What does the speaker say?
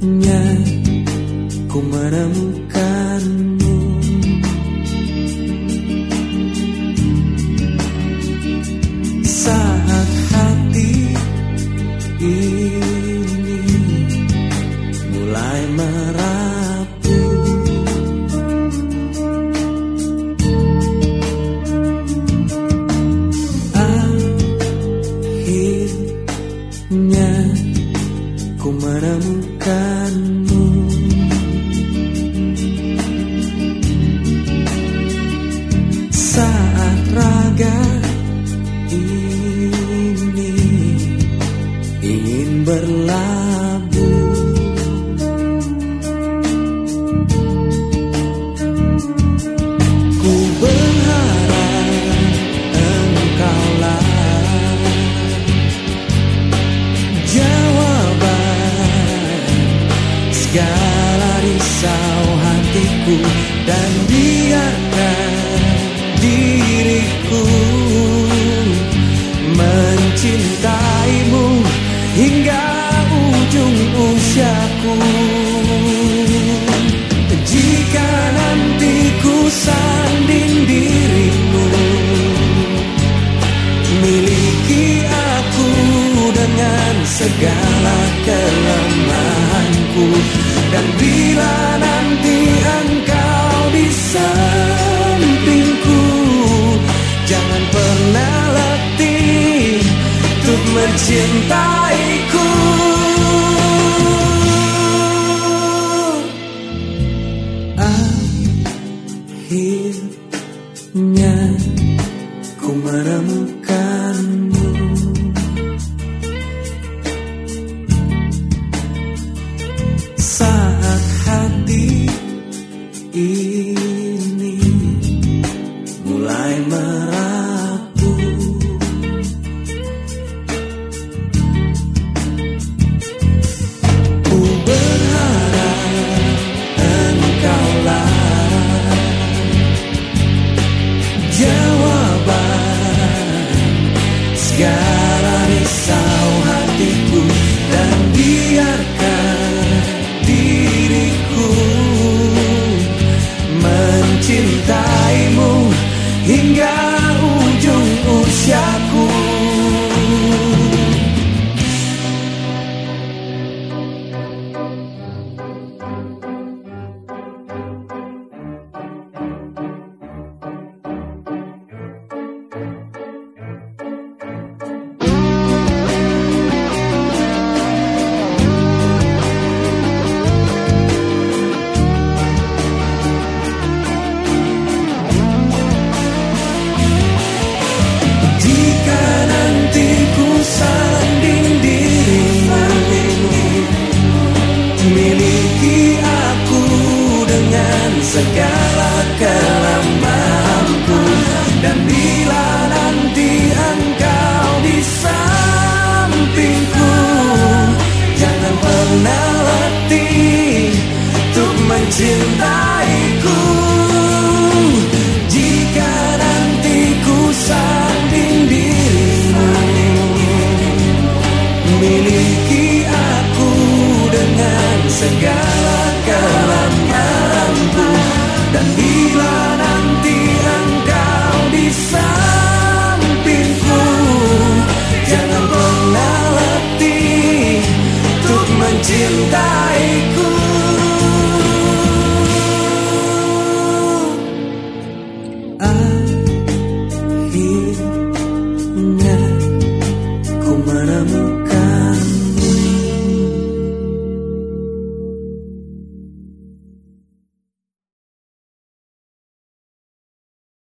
Akhirnya ku menemukanmu. Saat ku menemukanmu. Saat raga ini ingin berlabuh risau hatiku dan biarkan diriku mencintaimu hingga ujung usiaku. Jika nanti ku sanding dirimu miliki aku dengan segala kelemahanku dan bila nanti engkau di sampingku jangan pernah letih untuk mencintaiku. Akhirnya ku menemukanmu segala kelemahanku dan bila nanti engkau di sampingku jangan pernah letih untuk mencintaiku. Jika nanti ku sanding dirimu miliki aku dengan segala